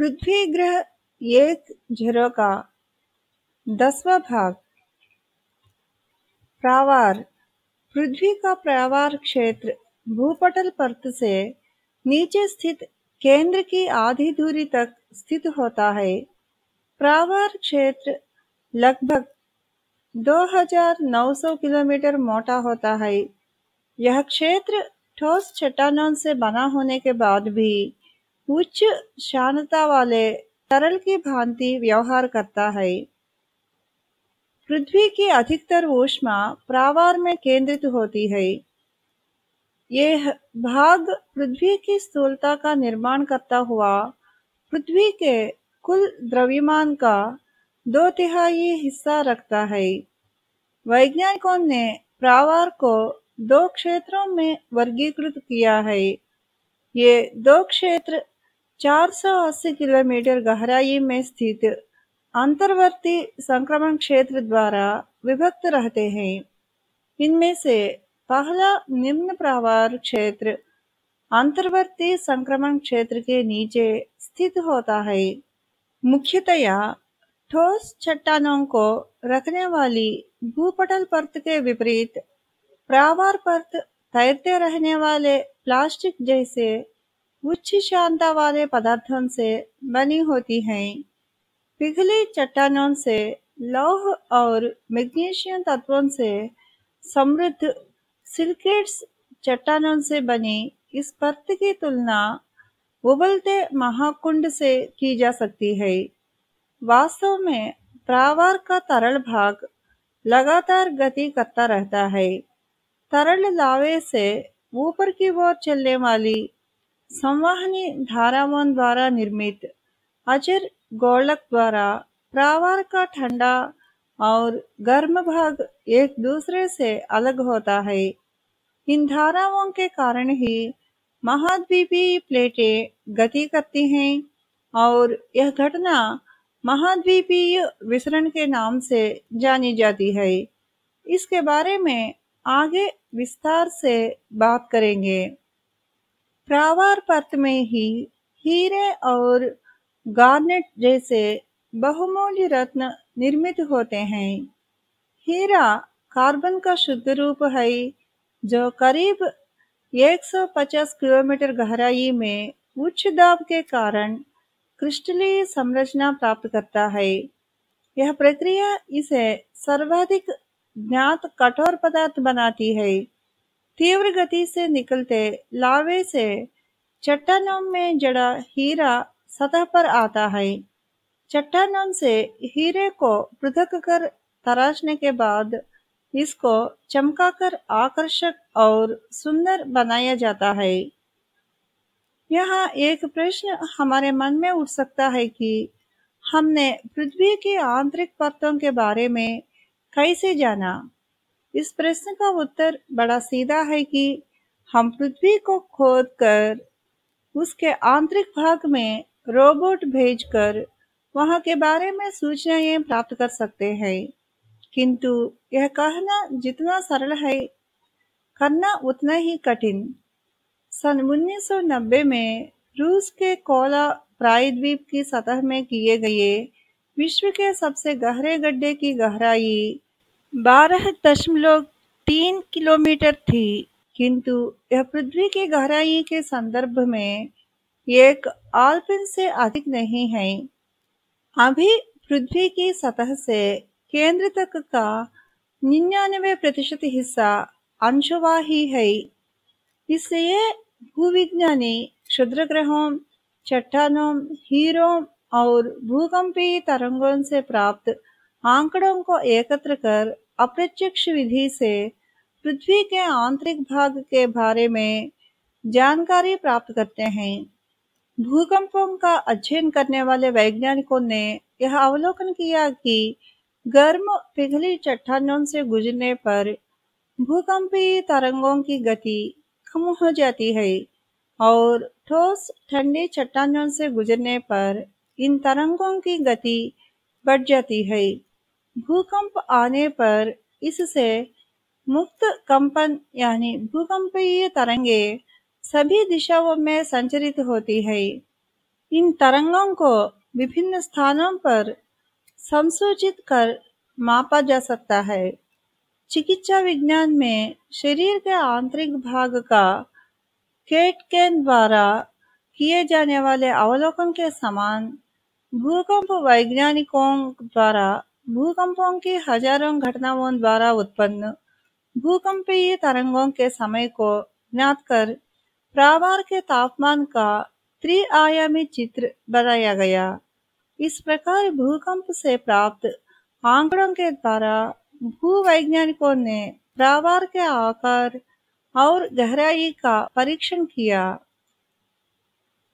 पृथ्वी ग्रह एक झरो का दसवा भाग। प्रावार। पृथ्वी का प्रावार क्षेत्र भूपटल परत से नीचे स्थित केंद्र की आधी दूरी तक स्थित होता है। प्रावार क्षेत्र लगभग 2900 किलोमीटर मोटा होता है। यह क्षेत्र ठोस चट्टानों से बना होने के बाद भी उच्च शांतता वाले तरल की भांति व्यवहार करता है। पृथ्वी की अधिकतर ऊष्मा प्रावार में केंद्रित होती है। यह भाग पृथ्वी की स्थूलता का निर्माण करता हुआ पृथ्वी के कुल द्रव्यमान का दो तिहाई हिस्सा रखता है। वैज्ञानिकों ने प्रावार को दो क्षेत्रों में वर्गीकृत किया है। ये दो क्षेत्र 480 किलोमीटर गहराई में स्थित अंतर्वर्ती संक्रमण क्षेत्र द्वारा विभक्त रहते हैं। इनमें से पहला निम्न प्रावार क्षेत्र अंतर्वर्ती संक्रमण क्षेत्र के नीचे स्थित होता है। मुख्यतया ठोस चट्टानों को रखने वाली भूपटल परत के विपरीत प्रावार परत तैरते रहने वाले प्लास्टिक जैसे उच्च शांता वाले पदार्थों से बनी होती हैं। पिघली चट्टानों से, लौह और मैग्नीशियम तत्वों से समृद्ध सिलिकेट्स चट्टानों से बनी इस परत की तुलना उबलते महाकुंड से की जा सकती है। वास्तव में प्रावार का तरल भाग लगातार गति करता रहता है। तरल लावे से ऊपर की ओर चलने वाली संवाहनी धाराओं द्वारा निर्मित अजर गोलक द्वारा प्रावार का ठंडा और गर्म भाग एक दूसरे से अलग होता है। इन धाराओं के कारण ही महाद्वीपीय प्लेटें गति करती हैं और यह घटना महाद्वीपीय विसरण के नाम से जानी जाती है। इसके बारे में आगे विस्तार से बात करेंगे। प्रावार पर्त में ही हीरे और गार्नेट जैसे बहुमूल्य रत्न निर्मित होते हैं। हीरा कार्बन का शुद्ध रूप है, जो करीब 150 किलोमीटर गहराई में उच्च दाब के कारण क्रिस्टलीय संरचना प्राप्त करता है। यह प्रक्रिया इसे सर्वाधिक ज्ञात कठोर पदार्थ बनाती है। तीव्र गति से निकलते लावे से चट्टानों में जड़ा हीरा सतह पर आता है। चट्टानों से हीरे को पृथक कर तराशने के बाद इसको चमकाकर आकर्षक और सुंदर बनाया जाता है। यहाँ एक प्रश्न हमारे मन में उठ सकता है कि हमने पृथ्वी के आंतरिक परतों के बारे में कैसे जाना? इस प्रश्न का उत्तर बड़ा सीधा है कि हम पृथ्वी को खोद कर उसके आंतरिक भाग में रोबोट भेजकर वहाँ के बारे में सूचनाएँ प्राप्त कर सकते हैं। किंतु यह कहना जितना सरल है, करना उतना ही कठिन। सन 1990 में रूस के कोला प्रायद्वीप की सतह में किए गए विश्व के सबसे गहरे गड्ढे की गहराई बारह दशमलव तीन किलोमीटर थी, किंतु यह पृथ्वी की गहराई के संदर्भ में एक आल्पिन से अधिक नहीं है। अभी पृथ्वी की सतह से केंद्र तक का निन्यानवे प्रतिशत हिस्सा अंशवाही है इसलिए भूविज्ञानी क्षुद्र ग्रहों चट्टानों, हीरों और भूकंपीय तरंगों से प्राप्त आंकड़ों को एकत्र कर अप्रत्यक्ष विधि से पृथ्वी के आंतरिक भाग के बारे में जानकारी प्राप्त करते हैं। भूकंपों का अध्ययन करने वाले वैज्ञानिकों ने यह अवलोकन किया कि गर्म पिघली चट्टानों से गुजरने पर भूकंपीय तरंगों की गति कम हो जाती है और ठोस ठंडी चट्टानों से गुजरने पर इन तरंगों की गति बढ़ जाती है। भूकंप आने पर इससे मुक्त कंपन यानी भूकंपीय तरंगे सभी दिशाओं में संचरित होती है। इन तरंगों को विभिन्न स्थानों पर संसूचित कर मापा जा सकता है। चिकित्सा विज्ञान में शरीर के आंतरिक भाग का केटकेन द्वारा किए जाने वाले अवलोकन के समान भूकंप वैज्ञानिकों द्वारा भूकंपों की हज़ारों घटनाओं द्वारा उत्पन्न। भूकंपीय तरंगों के समय को ज्ञात कर प्रावार के तापमान का त्रिआयामी चित्र बनाया गया। इस प्रकार भूकंप से प्राप्त आंकड़ों के द्वारा भूवैज्ञानिकों ने प्रावार के आकार और गहराई का परीक्षण किया।